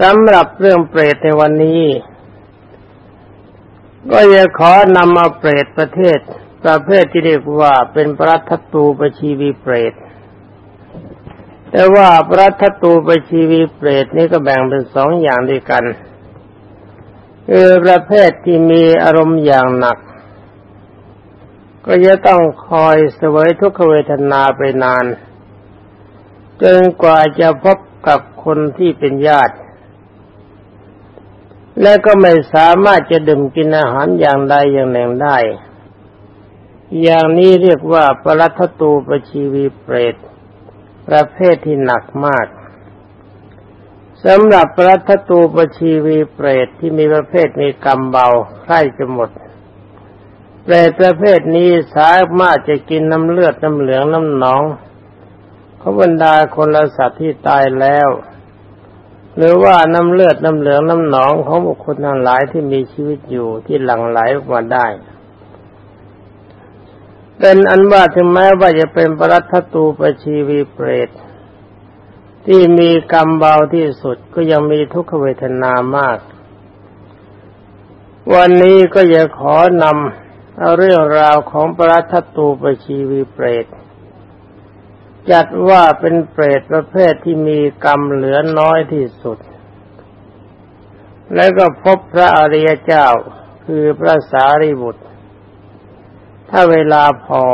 สำหรับเรื่องเปรตในวันนี้ ก็จะขอนำมาเปรตประเทศ ประเภทที่เรียกว่าเป็นปรัตตูปชีวีเปรต แต่ว่าปรัตตูปชีวีเปรตนี้ก็แบ่งเป็นสองอย่างด้วยกันคือประเภทที่มีอารมณ์อย่างหนัก ก็จะต้องคอยเสวยทุกขเวทนาไปนานจนกว่าจะพบกับคนที่เป็นญาติ และก็ไม่สามารถจะดื่มกินอาหารอย่างใดอย่างหนึ่งได้ อย่างนี้เรียกว่าปรัตตูปชีวีเปรต ประเภทที่หนักมากสำหรับปรัตตูปชีวีเปรตที่มีประเภทมีกรรมเบาใกล้จะหมดเปรตประเภทนี้สามารถจะกินน้ำเลือดน้ำเหลืองน้ำหนองเขาบรรดาคนละสัตว์ที่ตายแล้ว หรือว่าน้ำเลือดน้ำเหลืองน้ำหนองของบุคคลทั้งหลายที่มีชีวิตอยู่ที่หลั่งไหลออกมาได้เป็นอันว่าถึงแม้ว่าจะเป็นปรัตตูปชีวีเปรต ที่มีกรรมเบาที่สุดก็ยังมีทุกขเวทนามาก วันนี้ก็จะขอนำเอาเรื่องราวของปรัตตูปชีวีเปรต จัดว่าเป็นเปรตประเภทที่มีกรรมเหลือน้อยที่สุด แล้วก็พบพระอริยเจ้าคือพระสารีบุตร ถ้าเวลาพอ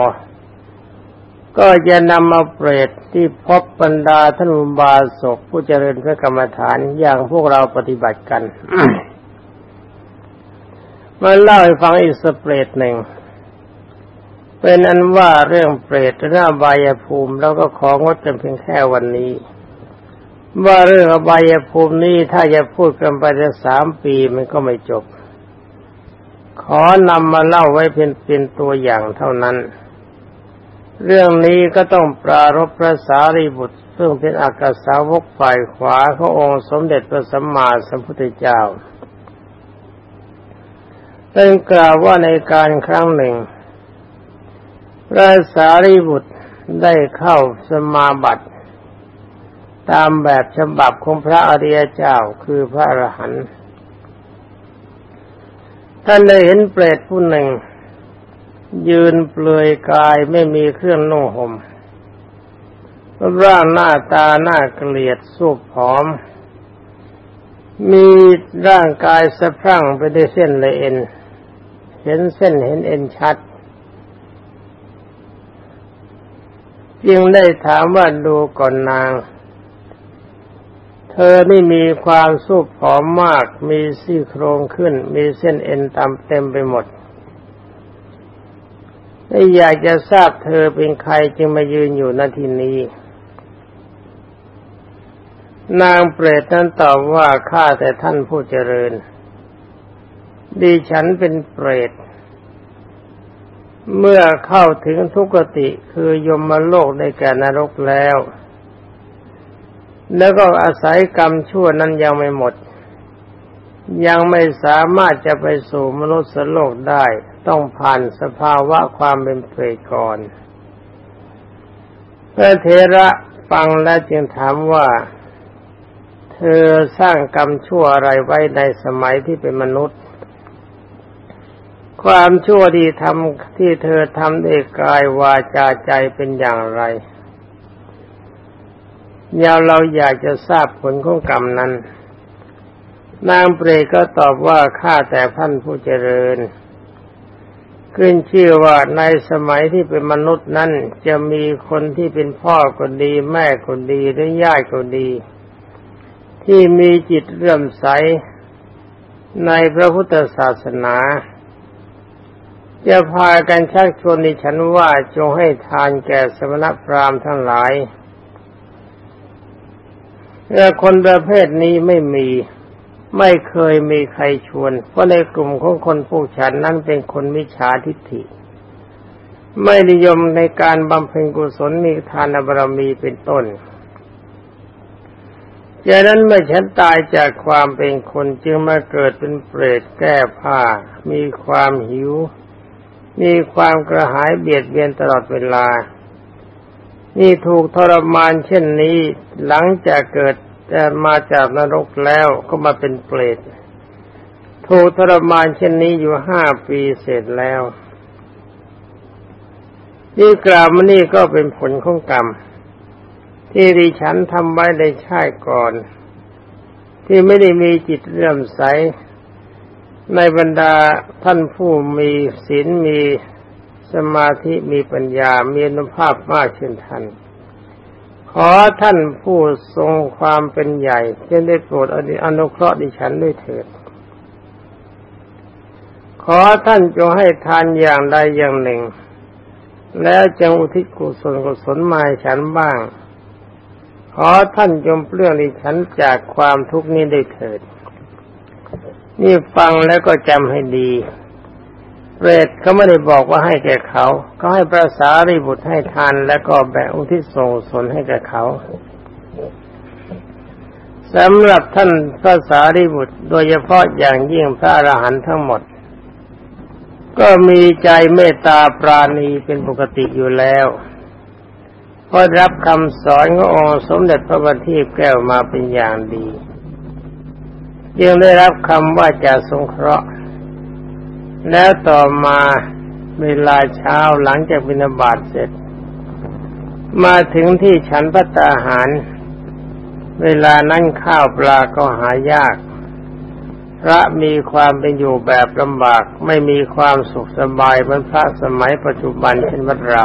ก็จะนำมาเปรตที่พบบรรดาท่านบาศกผู้เจริญพระกรรมฐานอย่างพวกเราปฏิบัติกัน มาเล่าให้ฟังอีกสเปรตหนึ่ง เป็นอันว่าเรื่องเปรตหน้าบายภูมิแล้วก็ของดกันเพียงแค่วันนี้ ว่าเรื่องอบายภูมินี้ถ้าจะพูดกันไปจะสามปีมันก็ไม่จบ ขอนำมาเล่าไว้เป็นเป็นตัวอย่างเท่านั้น เรื่องนี้ก็ต้องปรารบพระสารีบุตร ซึ่งเป็นอากาสาวกฝ่ายขวาขององค์สมเด็จพระสัมมาสัมพุทธเจ้าเป็นกล่าวว่าในการครั้งหนึ่ง พระสารีบุตรได้เข้าสมาบัติ ตามแบบฉบับของพระอริยเจ้าคือพระอรหันต์ท่านได้เห็นเปรตผู้หนึ่ง ยืนเปลือยกายไม่มีเครื่องนุ่งห่มร่างหน้าตาหน้าเกลียดสูบผอม มีร่างกายสะพรั่งไปด้วยเส้นเลยเอ็น เห็นเส้นเห็นเอ็นชัด จึงได้ถามว่าดูก่อนนาง เธอไม่มีความสูบผอมมาก มีซี่โครงขึ้น มีเส้นเอ็นตามเต็มไปหมดไม่อยากจะทราบเธอเป็นใครจึงมายืนอยู่ณที่นี้ นางเปรตนั้นตอบว่าข้าแต่ท่านผู้เจริญดิฉันเป็นเปรต เมื่อเข้าถึงทุกติคือยมโลกในแก่นรกแล้ว แล้วก็อาศัยกรรมชั่วนั้นยังไม่หมด ยังไม่สามารถจะไปสู่มนุษย์โลกได้ ต้องผ่านสภาวะความเป็นเปรตก่อนพระเทระฟังและจึงถามว่า เธอสร้างกรรมชั่วอะไรไว้ในสมัยที่เป็นมนุษย์ ความชั่วที่ทำที่เธอทำด้วยกายวาจาใจเป็นอย่างไรยาวเราอยากจะทราบผลของกรรมนั้น นางเปรตก็ตอบว่าข้าแต่ท่านผู้เจริญ ขึ้นชื่อว่าในสมัยที่เป็นมนุษย์นั้นจะมีคนที่เป็นพ่อคนดี แม่คนดีหรือญาติคนดี ที่มีจิตเรื่อมใสในพระพุทธศาสนา จะพากันชักชวนในฉันว่าจงให้ทานแก่สมณพราหมณ์ทั้งหลายแต่คนประเภทนี้ไม่มีไม่เคยมีใครชวน เพราะในกลุ่มของคนพวกฉันนั้นเป็นคนมิจฉาทิฏฐิ ไม่นิยมในการบำเพ็ญกุศลมีทานบารมีเป็นต้นจากนั้นเมื่อฉันตายจากความเป็นคนจึงมาเกิดเป็นเปรตแก้ผ้า มีความหิว มีความกระหายเบียดเบียนตลอดเวลา นี่ถูกทรมานเช่นนี้หลังจากเกิดมาจากนรกแล้วก็มาเป็นเปรตถูกทรมานเช่นนี้อยู่ห้าปีเสร็จแล้ว นี่กล่าวมานี่ก็เป็นผลของกรรม ที่ดิฉันทำไว้ในชาติก่อน ที่ไม่ได้มีจิตเลื่อมใส ในบรรดาท่านผู้มีศีลมีสมาธิมีปัญญา มีอนุภาพมากเช่นท่าน ขอท่านผู้ทรงความเป็นใหญ่จะได้โปรดอนุเคราะห์ดิฉันด้วยเถิด ขอท่านจงให้ทานอย่างใดอย่างหนึ่ง แล้วจงอุทิศกุศลกุศลมาฉันบ้าง ขอท่านจงเปลื้องดิฉันจากความทุกข์นี้ได้เถิด นี่ฟังแล้วก็จำให้ดีเปรตเขาไม่ได้บอกว่าให้แก่เขาเขาให้พระสารีบุตรให้ทานแล้วก็แบ่งอุทิศส่งสนให้แก่เขาสำหรับท่านพระสารีบุตร โดยเฉพาะอย่างยิ่งพระอรหันต์ทั้งหมด ก็มีใจเมตตาปราณีเป็นปกติอยู่แล้วพอรับคำสอนขององค์สมเด็จพระบัณฑิตแก้วมาเป็นอย่างดี ยังได้รับคำว่าจะสงเคราะห์ แล้วต่อมาเวลาเช้าหลังจากบิณฑบาตเสร็จ มาถึงที่ฉันพัตาหาร เวลานั้นข้าวปลาก็หายาก พระมีความเป็นอยู่แบบลำบากไม่มีความสุขสบายเหมือนพระสมัยปัจจุบันเช่นวัดเรา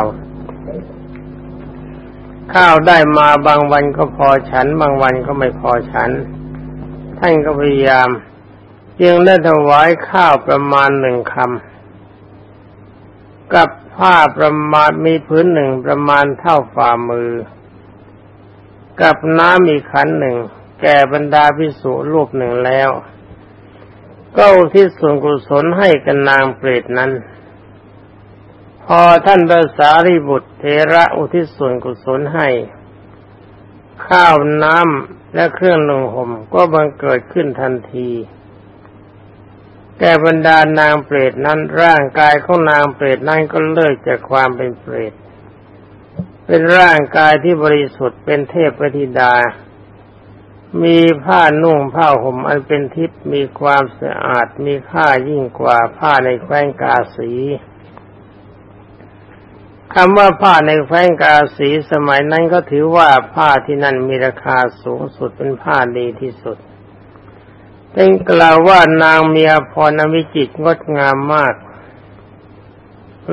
ข้าวได้มาบางวันก็พอฉัน บางวันก็ไม่พอฉัน ท่านก็พยายามจึงได้ถวายข้าวประมาณหนึ่งคำกับผ้าประมาณมีพื้นหนึ่งประมาณเท่าฝ่ามือ กับน้ำอีกขันหนึ่ง แก่บรรดาพิสุรูปหนึ่งแล้ว ก็อุทิศส่วนกุศลให้กันนางเปรตนั้น พอท่านพระสารีบุตรเทระอุทิศส่วนกุศลให้ ข้าวน้ำและเครื่องนุ่งห่มก็บังเกิดขึ้นทันทีแก่บรรดานางเปรตนั้นร่างกายของนางเปรตนั้นก็เลิกจากความเป็นเปรต เป็นร่างกายที่บริสุทธิ์เป็นเทพปฏิดา มีผ้านุ่งผ้าห่มอันเป็นทิพย์มีความสะอาดมีค่ายิ่งกว่าผ้าในแคว้นกาสี คำว่าผ้าในแคว้นกาสีสมัยนั้นก็ถือว่าผ้าที่นั่นมีราคาสูงสุดเป็นผ้าดีที่สุดเป็นกล่าวว่านางเมีอภรณวิจิตงดงามมาก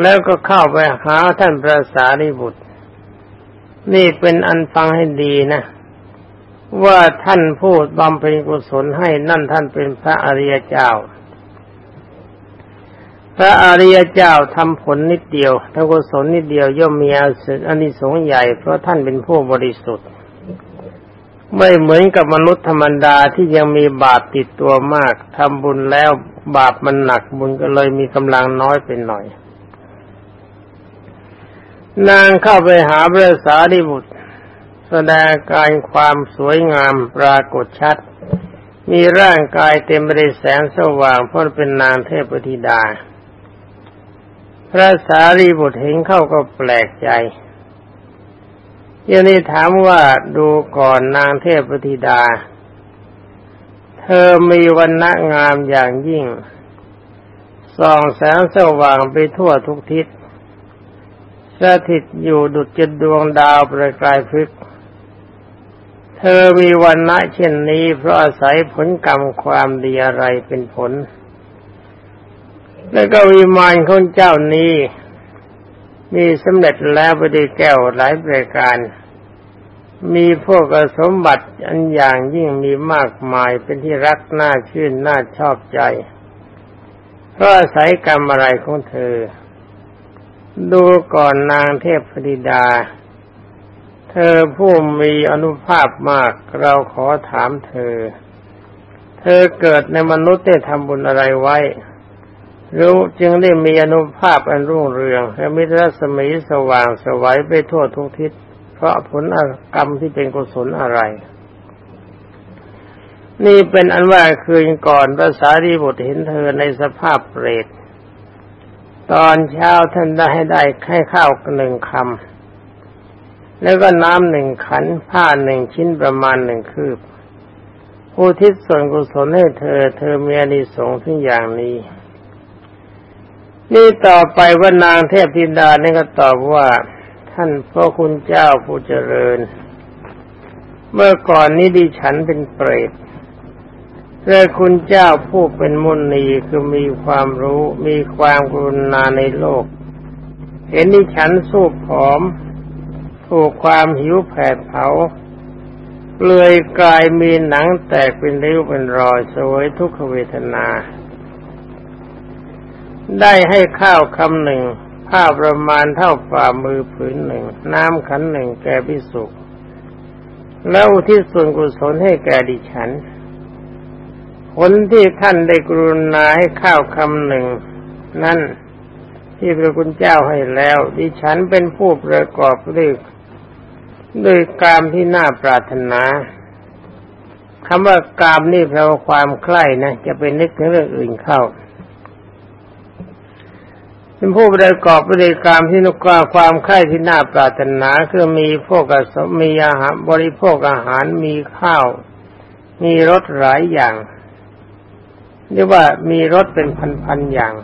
แล้วก็เข้าไปหาท่านพระสารีบุตร นี่เป็นอันฟังให้ดีนะ ว่าท่านพูดบำเพ็ญกุศลให้นั่นท่านเป็นพระอริยเจ้า พระอริยเจ้าทำผลนิดเดียวทำกุศลนิดเดียวย่อมมีอานิสงส์ใหญ่ เพราะท่านเป็นผู้บริสุทธิ์ ไม่เหมือนกับมนุษย์ธรรมดาที่ยังมีบาปติดตัวมากทำบุญแล้วบาปมันหนักบุญก็เลยมีกำลังน้อยไปหน่อย นางเข้าไปหาพระสารีบุตร แสดงการความสวยงามปรากฏชัด มีร่างกายเต็มไปด้วยแสงสว่างเพราะเป็นนางเทพธิดา พระสารีบุตรเห็นเข้าก็แปลกใจยังนี้ถามว่าดูก่อนนางเทพธิดา เธอมีวันณะงามอย่างยิ่ง ส่องแสงสว่างไปทั่วทุกทิศสถิตอยู่ดุจดวงดาวประกายพึกเธอมีวันณะเช่นนี้เพราะอาศัยผลกรรมความดีอะไรเป็นผล แล้วก็วิมานของเจ้านี้ มีสำเร็จแล้วไปด้วยแก้วหลายประการ มีพวกสมบัติอันอย่างยิ่งมีมากมายเป็นที่รักน่าชื่นน่าชอบใจ เพราะอาศัยกรรมอะไรของเธอ ดูก่อนนางเทพธิดา เธอผู้มีอนุภาพมากเราขอถามเธอ เธอเกิดในมนุษย์ได้ทำบุญอะไรไว้ รู้จึงได้มีอนุภาพอันรุ่งเรืองและมิตรสมีสว่างสวัยไปทั่วทุกทิศ เพราะผลกรรมที่เป็นกุศลอะไร นี่เป็นอันว่าคืนก่อนพระสารีบุตรเห็นเธอในสภาพเปรตตอนเช้าท่านได้ให้ได้แค่ข้าวหนึ่งคำแล้วก็น้ำหนึ่งขันผ้าหนึ่งชิ้นประมาณหนึ่งคืบผู้ทิศส่วนกุศลให้เธอ เธอมีอนิสงส์ทุกอย่างนี้ นี่ต่อไปว่านางเทพธิดาเนี่ยก็ตอบว่า ท่านพ่อคุณเจ้าผู้เจริญ เมื่อก่อนนี้ดิฉันเป็นเปรตเพื่อคุณเจ้าผู้เป็นมุนีคือมีความรู้มีความกรุณาในโลก เห็นดิฉันสู้ผอม ถูกความหิวแผดเผาเปลือยกายมีหนังแตกเป็นริ้วเป็นรอยสวยทุกขเวทนา ได้ให้ข้าวคำหนึ่งผ้าประมาณเท่าฝ่ามือผืนหนึ่ง น้ำขันหนึ่งแก่พิสุแล้วทิศส่วนกุศลให้แก่ดิฉัน ผลที่ท่านได้กรุณาให้ข้าวคำหนึ่ง นั่นที่พระคุณเจ้าให้แล้ว ดิฉันเป็นผู้ประกอบด้วยด้วยกามที่น่าปรารถนาคำว่ากามนี่แปลว่าความใคร่นะ จะเป็นนึกถึงเรื่องอื่นเข้า เป็นผู้ประกอบด้วยกามที่นุกาความใคร่ที่น่าปรารถนาคือมีพวกสมีอาหารบริโภคอาหารมีข้าว มีรสหลายอย่างเรียกว่ามีรสเป็นพันๆอย่าง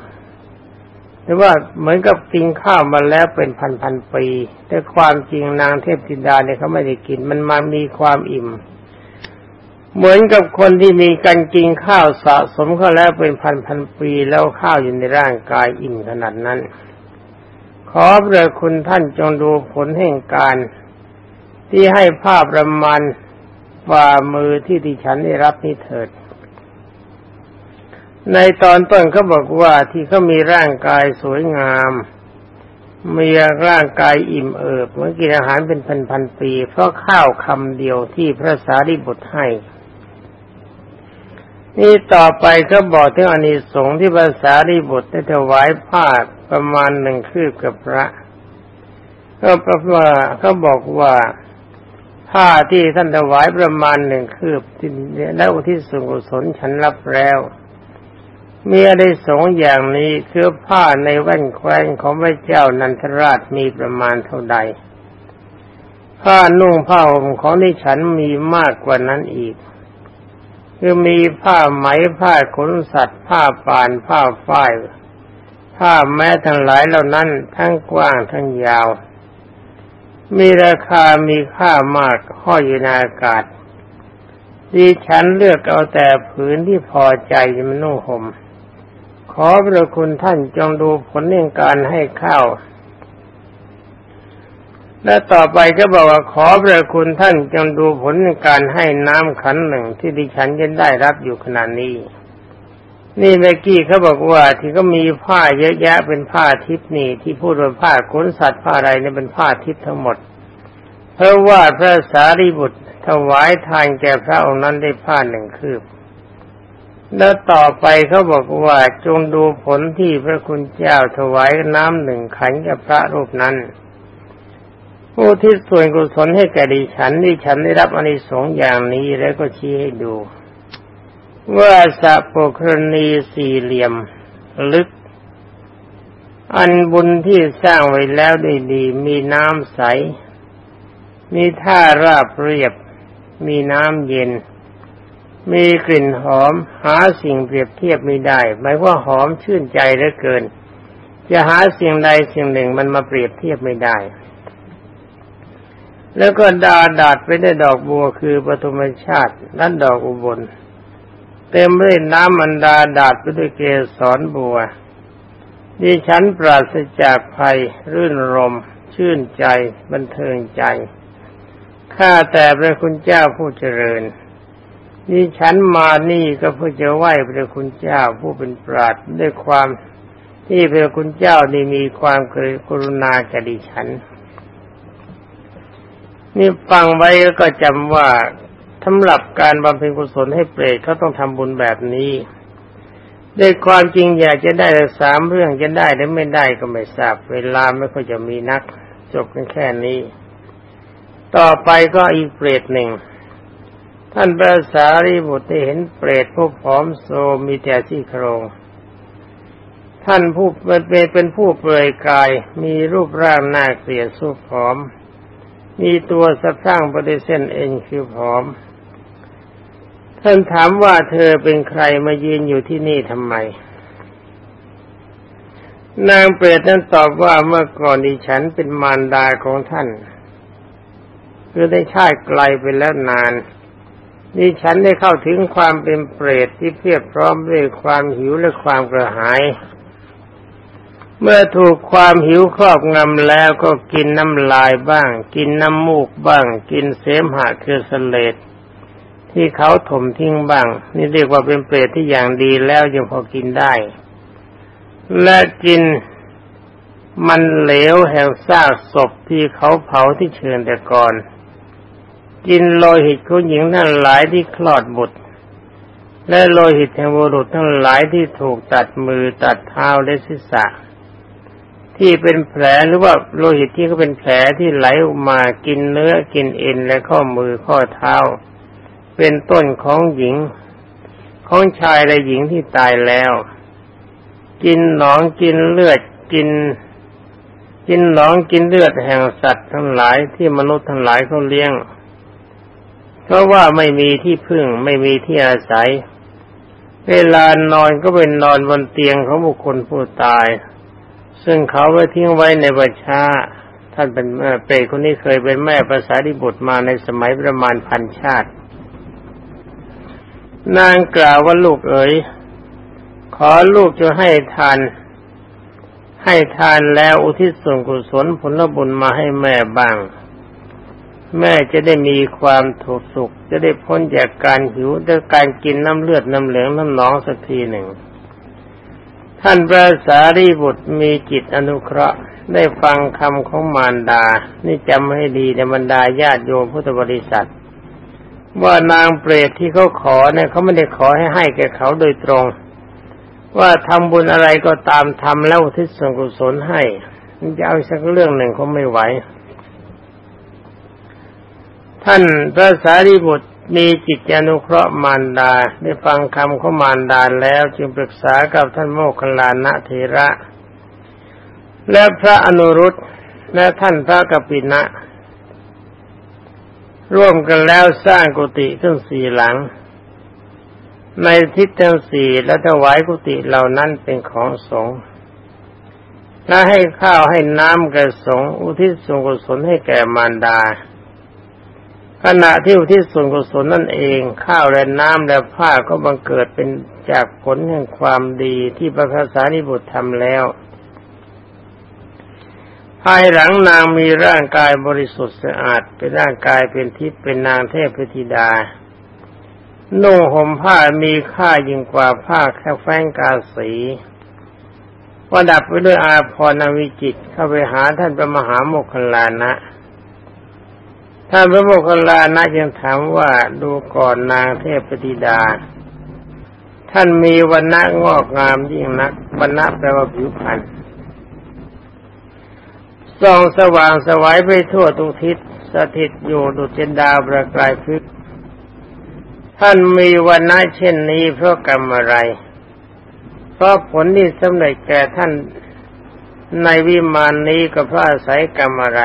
หรือว่าเหมือนกับกินข้าวมาแล้วเป็นพันพันปี แต่ความจริงนางเทพธิดาเนี่ยเขาไม่ได้กิน มันมามีความอิ่ม เหมือนกับคนที่มีการกินข้าวสะสมเข้าแล้วเป็นพันพันปีแล้วข้าวอยู่ในร่างกายอิ่มขนาดนั้น ขอพระคุณท่านจงดูผลแห่งการ ที่ให้ภาพประมาณฝ่ามือที่ดิฉันได้รับนี้เถิด ในตอนต้นเขาบอกว่าที่เขามีร่างกายสวยงามมีร่างกายอิ่มเอิบเมื่อกินอาหารเป็นพันๆปี เพราะข้าวคำเดียวที่พระสารีบุตรให้ นี่ต่อไปก็บอกถึงอานิสงส์ที่พระสารีบุตรได้ถวายผ้าประมาณหนึ่งคืบกับพระ ก็เพระว่าเขาบอกว่าผ้าที่ท่านถวายประมาณหนึ่งคืบที่ได้อุทิศส่วนกุศลฉันรับแล้วมีอะไรสงอย่างนี้คือผ้าในแว่นแคว้นของพระเจ้านันทราชมีประมาณเท่าใด ผ้านุ่งผ้าห่มของนิฉันมีมากกว่านั้นอีก คือมีผ้าไหมผ้าขนสัตว์ ผ้าป่านผ้าฝ้ายผ้าแม้ทั้งหลายเหล่านั้นทั้งกว้างทั้งยาว มีราคามีค่ามากห้อยอยู่ในอากาศดิฉันเลือกเอาแต่ผืนที่พอใจมันนุ่งห่มขอพระคุณท่านจงดูผลเรื่องการให้ข้าว และต่อไปก็บอกว่าขอพระคุณท่านจงดูผลในการให้น้ำขันหนึ่งที่ดิฉันจะได้รับอยู่ขณะนี้ นี่เมื่อกี้เขาบอกว่าที่ก็มีผ้าเยอะแยะเป็นผ้าทิพนี่ที่พูดว่าผ้าขนสัตว์ผ้าอะไรเนี่ยเป็นผ้าทิพทั้งหมด เพราะว่าพระสารีบุตรถวายทานแก่พระองค์นั้นได้ผ้าหนึ่งคืบ แล้วต่อไปเขาบอกว่าจงดูผลที่พระคุณเจ้าถวายน้ำหนึ่งขันกับพระรูปนั้น ผู้ที่ส่วนกุศลให้แก่ดิฉันดิฉันได้รับอนิสงส์อย่างนี้แล้วก็ชี้ให้ดู ว่าสัพพรณีสี่เหลี่ยมลึก อันบุญที่สร้างไว้แล้วได้ดี มีน้ำใส มีท่าราบเรียบ มีน้ำเย็น มีกลิ่นหอม หาสิ่งเปรียบเทียบไม่ได้ หมายว่าหอมชื่นใจเหลือเกิน จะหาสิ่งใดสิ่งหนึ่งมันมาเปรียบเทียบไม่ได้ แล้วก็ดาดาดไปได้ดอกบัวคือปฐมชาติและดอกอุบล เต็มไปด้วยน้ำมันดาดาดไปด้วยเกสรบัวดิฉันปราศจากภัย รื่นรม ชื่นใจ บันเทิงใจ ข้าแต่พระคุณเจ้าผู้เจริญนี่ฉันมานี่ก็เพื่อจะไหว้พระคุณเจ้าผู้เป็นปราดด้วยความที่พระคุณเจ้านี่มีความเคยกรุณาแก่ดิฉัน นี่ฟังไว้แล้วก็จำว่าสำหรับการบำเพ็ญกุศลให้เปรตเขาต้องทำบุญแบบนี้ด้วยความจริงอยากจะได้สามเรื่องจะได้หรือไม่ได้ก็ไม่ทราบ เวลาไม่ค่อยจะมีนัก จบกันแค่นี้ ต่อไปก็อีกเปรตหนึ่ง ท่านพระสารีบุตรได้เห็นเปรตผู้ผอมโซมีแต่ที่โครงท่านผู้เป็นเป็นผู้เปลือยกายมีรูปร่างหน่าเกลียดสู้ผอม มีตัวสะพรั่งบริเส้นเอ็นคือผอม ท่านถามว่าเธอเป็นใครมายืนอยู่ที่นี่ทำไม นางเปรตนั้นตอบว่าเมื่อก่อนดิฉันเป็นมารดาของท่านคือได้ชาติไกลไปแล้วนานดิฉันได้เข้าถึงความเป็นเปรตที่เพียบพร้อมด้วยความหิวและความกระหาย เมื่อถูกความหิวครอบงำแล้วก็กินน้ำลายบ้าง กินน้ำมูกบ้าง กินเสมหะคือสเลดที่เขาถมทิ้งบ้าง นี่เรียกว่าเป็นเปรตที่อย่างดีแล้วยังพอกินได้ และกินมันเหลวแห่งซากศพที่เขาเผาที่เชิญแต่ก่อน กินโลหิตของหญิงทั้งหลายที่คลอดบุตร และโลหิตแห่งบุรุษทั้งหลายที่ถูกตัดมือตัดเท้าและศีรษะ ที่เป็นแผลหรือว่าโลหิตที่เขาเป็นแผลที่ไหลออกมากินเนื้อกินเอ็นและข้อมือข้อเท้า เป็นต้นของหญิง ของชายและหญิงที่ตายแล้ว กินหนองกินเลือดกิน กินหนองกินเลือดแห่งสัตว์ทั้งหลายที่มนุษย์ทั้งหลายเขาเลี้ยงเพราะว่าไม่มีที่พึ่งไม่มีที่อาศัย เวลานอนก็เป็นนอนบนเตียงของบุคคลผู้ตาย ซึ่งเขาไว้ทิ้งไว้ในบัชาท่านเป็นเปรตคนนี้เคยเป็นแม่ภาษาดิบุตรมาในสมัยประมาณพันชาติ นางกล่าวว่าลูกเอ๋ยขอลูกจะให้ทาน ให้ทานแล้วอุทิศส่วนกุศลผลบุญมาให้แม่บ้าง แม่จะได้มีความถูกสุข จะได้พ้นจากการหิวด้วยการกินน้ำเลือดน้ำเหลืองน้ำหนองสักทีหนึ่ง ท่านพระสารีบุตรมีจิตอนุเคราะห์ได้ฟังคำของมารดา นี่จำให้ดีในบรรดาญาติโยมพุทธบริษัท ว่านางเปรตที่เขาขอเนี่ยเขาไม่ได้ขอให้ให้แก่เขาโดยตรง ว่าทำบุญอะไรก็ตามทำแล้วทิศส่วนกุศลให้จะเอาสักเรื่องหนึ่งเขาไม่ไหว ท่านพระสารีบุตร มีจิตอนุเคราะห์มารดาได้ฟังคำของมารดาแล้วจึงปรึกษากับท่านโมคคลานะเทระ และพระอนุรุตและท่านพระกปินะ ร่วมกันแล้วสร้างกุฏิขึ้นสี่หลัง ในทิศทั้งสี่และถวายกุฏิเหล่านั้นเป็นของสงฆ์และให้ข้าวให้น้ำแก่สงฆ์อุทิศส่วนกุศลให้แก่มารดา ขณะที่อุทิศส่วนกุศลนั่นเอง ข้าวและน้ำและผ้าก็บังเกิดเป็นจากผลแห่งความดีที่พระคาสานิบุตรทำแล้ว ภายหลังนางมีร่างกายบริสุทธิ์สะอาดเป็นร่างกายเป็นทิพย์เป็นนางเทพพธิดานุ่งห่มผ้ามีค่ายิ่งกว่าผ้าแค่แฟงกาสีประดับไว้ด้วยอาภรณวิจิตเข้าไปหาท่านพระมหาโมคคลานะ ท่านพระโมคคัลลานะยังถามว่าดูก่อนนางเทพปฏิดา ท่านมีวันณะงอกงามยิ่งนักวันณะแปลว่าผิวพรรณส่องสว่างสวัยไปทั่วทุกทิศสถิตอยู่ดุจเจนดาวประกายพึกท่านมีวันณะเช่นนี้เพราะกรรมอะไร เพราะผลที่สำเร็จแก่ท่านในวิมานนี้ก็เพราะอาศัยกรรมอะไร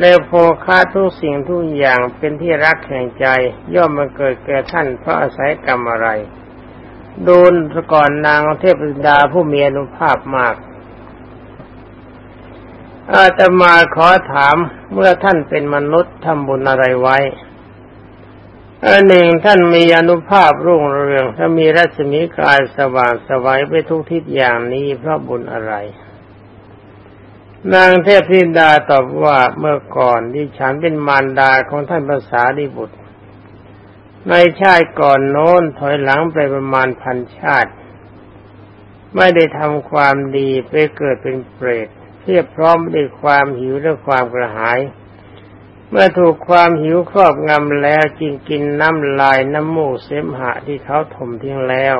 และโภคาทุกสิ่งทุกอย่างเป็นที่รักแห่งใจ ย่อมมาเกิดแก่ท่านเพราะอาศัยกรรมอะไรโดนก่อนนางเทพดาผู้มีอนุภาพมาก อาตมาขอถามเมื่อท่านเป็นมนุษย์ทำบุญอะไรไว้อันหนึ่งท่านมีอนุภาพรุ่งเรือง ถ้ามีรัศมีกายสว่างสวัยไปทุกทิศอย่างนี้เพราะบุญอะไร นางเทพธิดาตอบว่าเมื่อก่อนที่ฉันเป็นมารดาของท่านภาษาดิบุตร ในชาติก่อนโน้นถอยหลังไปประมาณพันชาติ ไม่ได้ทำความดีไปเกิดเป็นเปรตเทียบพร้อมด้วยความหิวและความกระหาย เมื่อถูกความหิวครอบงำแล้วจึงกินน้ำลายน้ำมูกเสมหะที่เขาถมทิ้งแล้ว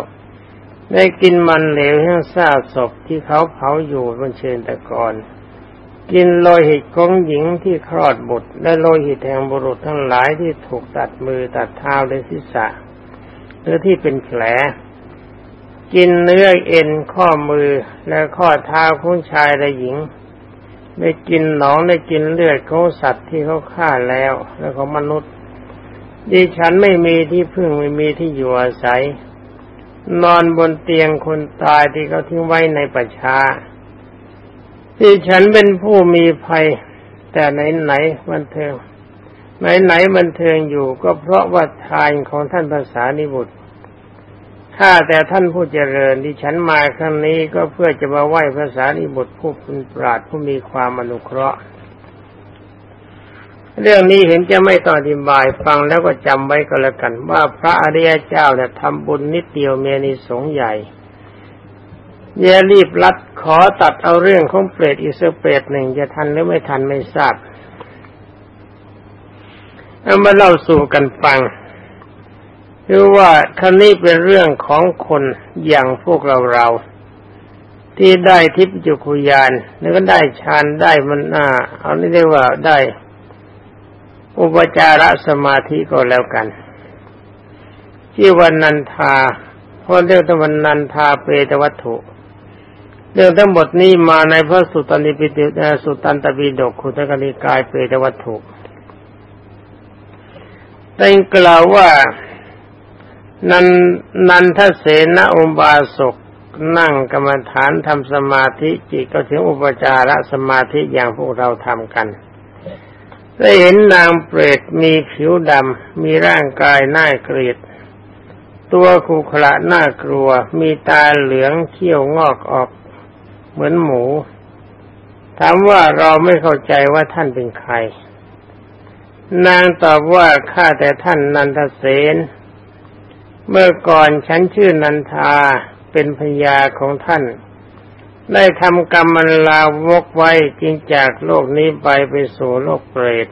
ได้กินมันเหลวแห้งซาศพที่เขาเผาอยู่บนเชิญตะกอน กินโลหิตของหญิงที่คลอดบุตร และโลหิตแห่งบุรุษทั้งหลายที่ถูกตัดมือตัดเท้าและศีรษะหรือที่เป็นแผล กินเนื้อเอ็นข้อมือและข้อเท้าของชายและหญิงได้กินหนองได้กินเลือดของสัตว์ที่เขาฆ่าแล้ว และของมนุษย์ดิฉันไม่มีที่พึ่งไม่มีที่อยู่อาศัย นอนบนเตียงคนตายที่เขาทิ้งไว้ในประชา ดิฉันเป็นผู้มีภัย แต่ไหนไหนบันเทิงไหนไหนบันเทิงอยู่ก็เพราะว่าทานของท่านภาษานิบุตรข้าแต่ท่านผู้เจริญที่ฉันมาครั้งนี้ก็เพื่อจะมาไหว้ภาษานิบุตรผู้เป็นปราดผู้มีความอนุเคราะห์ เรื่องนี้เห็นจะไม่ต้องอธิบายฟังแล้วก็จำไว้ก็แล้วกัน ว่าพระอริยเจ้าเนี่ยทำบุญนิดเดียวเมียนิสงใหญ่อย่ารีบรัดขอตัดเอาเรื่องของเปรตอีสเปรตหนึ่งจะทันหรือไม่ทันไม่ทราบเอามาเล่าสู่กันฟังคือว่าคันนี้เป็นเรื่องของคนอย่างพวกเราเราที่ได้ทิพยจุคุยานแล้วก็ได้ฌานได้มันอ่าเอานี่ได้ว่าได้ อุปจารสมาธิก็แล้วกันที่วันนันทาเพราะเรื่องตวันนันทาเปตวัตถุ เรื่องทั้งหมดนี้มาในพระสุตตันิปิติสุตตันตปิฎกขุตกนิกายเปตวัตถุได้กล่าวว่านันนันทเสนอุบาสกนั่งกรรมฐานทำสมาธิจิตก็ถึงอุปจารสมาธิอย่างพวกเราทำกัน ได้เห็นนางเปรตมีผิวดำ มีร่างกายน่าเกลียด ตัวขุขระน่ากลัว มีตาเหลืองเขี้ยวงอกออก เหมือนหมู ถามว่าเราไม่เข้าใจว่าท่านเป็นใคร นางตอบว่าข้าแต่ท่านนันทเสน เมื่อก่อนฉันชื่อนันทาเป็นพญาของท่าน ได้ทำกรรมมันลาวกไว้จึงจากโลกนี้ไปไปสู่โลกเปรต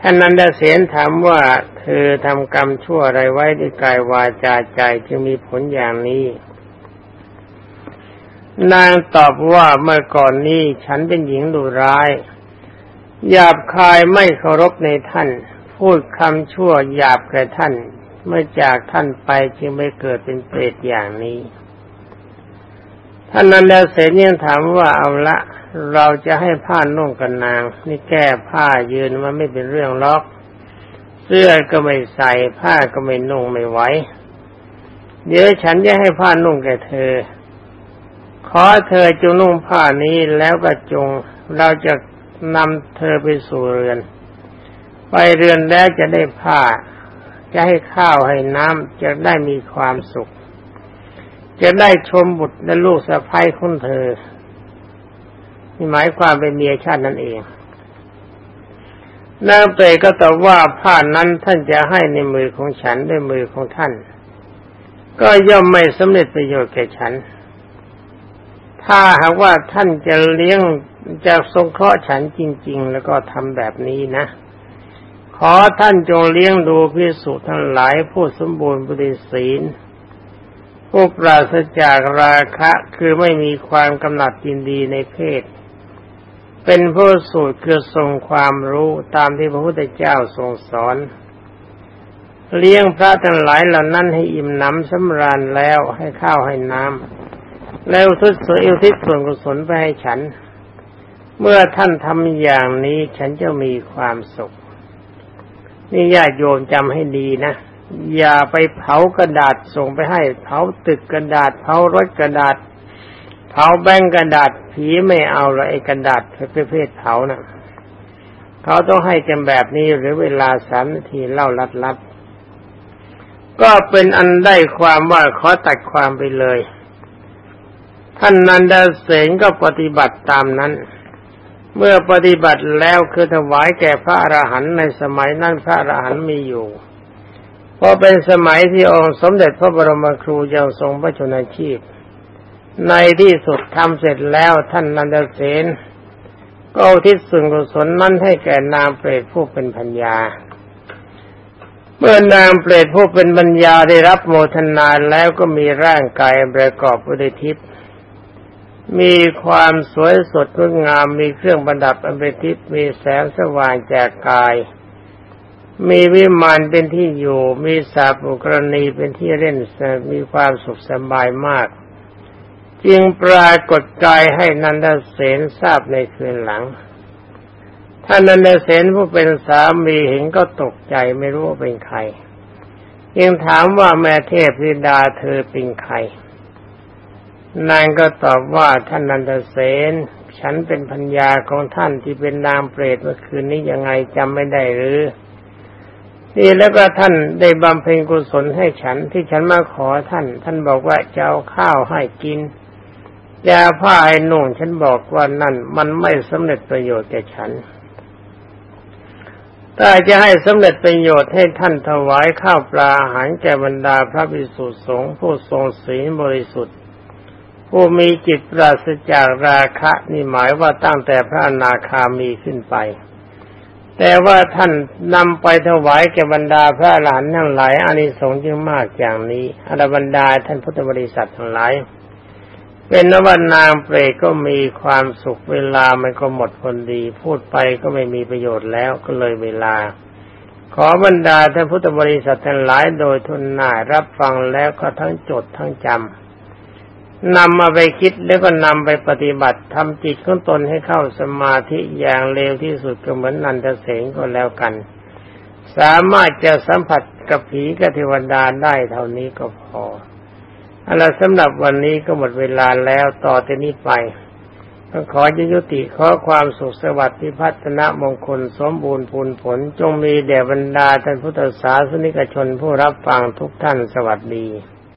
ท่านนันดาเสนถามว่าเธอทำกรรมชั่วอะไรไว้ด้วยกายวาจาใจจึงมีผลอย่างนี้ นางตอบว่าเมื่อก่อนนี้ฉันเป็นหญิงดุร้าย หยาบคายไม่เคารพในท่าน พูดคำชั่วหยาบแก่ท่าน เมื่อจากท่านไปจึงไม่เกิดเป็นเปรตอย่างนี้ ท่านนั้นแล้วเสร็จยังถามว่าเอาละเราจะให้ผ้านุ่งกันนาง นี่แก้ผ้ายืนมันไม่เป็นเรื่องล็อก เสื้อก็ไม่ใส่ผ้าก็ไม่นุ่งไม่ไหวเดี๋ยวฉันจะให้ผ้านุ่งแก่เธอ ขอเธอจงนุ่งผ้านี้แล้วก็จงเราจะนำเธอไปสู่เรือน ไปเรือนแล้วจะได้ผ้า จะให้ข้าวให้น้ำจะได้มีความสุข จะได้ชมบุตรและลูกสะพ้ายของเธอนี่หมายความเป็นเมียชาตินั่นเองนางเปรก็ตอบว่าผ้านั้นท่านจะให้ในมือของฉันด้วยมือของท่าน ก็ย่อมไม่สำเร็จประโยชน์แก่ฉัน ถ้าหากว่าท่านจะเลี้ยงจะสงเคราะห์ฉันจริง ๆ แล้วก็ทำแบบนี้นะ ขอท่านจงเลี้ยงดูพิสุทั้งหลายผู้สมบูรณ์บริศีลผู้ปราศจากราคะคือไม่มีความกำหนัดยินดีในเพศ เป็นผู้สูตรคือทรงความรู้ตามที่พระพุทธเจ้าทรงสอน เลี้ยงพระทั้งหลายเหล่านั้นให้อิ่มหนำสำราญแล้วให้ข้าวให้น้ำ แล้วทุตส่วนอุทิศส่วนกุศลไปให้ฉัน เมื่อท่านทำอย่างนี้ฉันจะมีความสุข นี่ญาติโยมจำให้ดีนะ อย่าไปเผากระดาษส่งไปให้ เผาตึกกระดาษ เผารถกระดาษ เผาแบงกระดาษผีไม่เอาละไอ้กระดาษประเภทเผานะ่ะเขาต้องให้กันแบบนี้หรือเวลาสามนาทีเล่าลัดลัดก็เป็นอันได้ความว่าขอตัดความไปเลย ท่านนันดาเสนก็ปฏิบัติตามนั้น เมื่อปฏิบัติแล้วคือถวายแก่พระอรหันต์ในสมัยนั้นพระอรหันต์มีอยู่พอเป็นสมัยที่องค์สมเด็จพระบรมครูเจ้าทรงพระชนชีพ ในที่สุดทำเสร็จแล้วท่านนันทเสนก็อทิศส่วนกุศลนั้นให้แก่นางเปรตผู้เป็นพัญญา เมื่อนางเปรตผู้เป็นปัญญาได้รับโมทนาแล้วก็มีร่างกายประกอบด้วยทิพย์ มีความสวยสดงดงามมีเครื่องประดับอันเป็นทิพย์มีแสงสว่างจากกาย มีวิมานเป็นที่อยู่ มีสาบุกรณีเป็นที่เล่นมีความสุขสบายมาก จึงปรากฏกายให้นันทเสนทราบในคืนหลังท่านนันเดเสนผู้เป็นสามีเห็นก็ตกใจไม่รู้ว่าเป็นใครยังถามว่าแม่เทพธิดาเธอเป็นใคร นางก็ตอบว่าท่านนันทเสนฉันเป็นพัญญาของท่านที่เป็นนางเปรตเมื่อคืนนี้ยังไงจำไม่ได้หรือนี่แล้วก็ท่านได้บำเพ็ญกุศลให้ฉันที่ฉันมาขอท่าน ท่านบอกว่าจะเอาข้าวให้กินยาผ้าให้นุ่งฉันบอกว่านั่นมันไม่สำเร็จประโยชน์แก่ฉันถ้าจะให้สำเร็จประโยชน์ให้ท่านถวายข้าวปลาอาหารแก่บรรดาพระภิกษุสงฆ์ผู้ทรงศีลบริสุทธิ์ ผู้มีจิตปราศจากราคะนี่หมายว่าตั้งแต่พระอนาคามีขึ้นไป แต่ว่าท่านนำไปถวายแก่บรรดาพระหลานทั้งหลายอานิสงส์จึงมากอย่างนี้อรบรรดาท่านพุทธบริษัททั้งหลาย เป็นนวันนางเปรตก็มีความสุขเวลามันก็หมดคนดี พูดไปก็ไม่มีประโยชน์แล้วก็เลยเวลา ขอบรรดาท่านพุทธบริษัททั้งหลายโดยทุนหน่ายรับฟังแล้วก็ทั้งจดทั้งจำ นำมาไปคิดแล้วก็นำไปปฏิบัติทำจิตของตนให้เข้าสมาธิอย่างเร็วที่สุดก็เหมือนนันทเสงก็แล้วกัน สามารถจะสัมผัสกับผีกับเทวดาได้เท่านี้ก็พออะไรสำหรับวันนี้ก็หมดเวลาแล้วต่อจากนี้ไปก็ขอยุติขอความสุขสวัสดิ์พิพัฒนมงคลสมบูรณ์ผลผล จงมีแด่บรรดาท่านพุทธศาสนิกชนผู้รับฟังทุกท่านสวัสดี